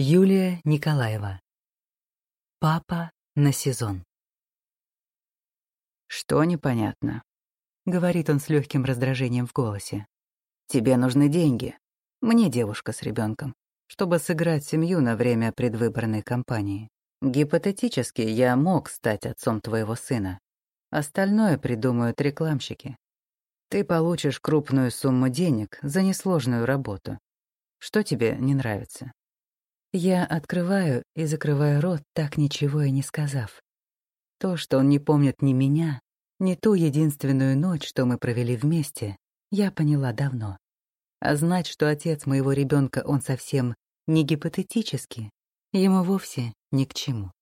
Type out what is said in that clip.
Юлия Николаева. Папа на сезон. «Что непонятно?» — говорит он с легким раздражением в голосе. «Тебе нужны деньги. Мне девушка с ребенком, чтобы сыграть семью на время предвыборной кампании. Гипотетически я мог стать отцом твоего сына. Остальное придумают рекламщики. Ты получишь крупную сумму денег за несложную работу. Что тебе не нравится?» Я открываю и закрываю рот, так ничего и не сказав. То, что он не помнит ни меня, ни ту единственную ночь, что мы провели вместе, я поняла давно. А знать, что отец моего ребенка он совсем не гипотетически, ему вовсе ни к чему.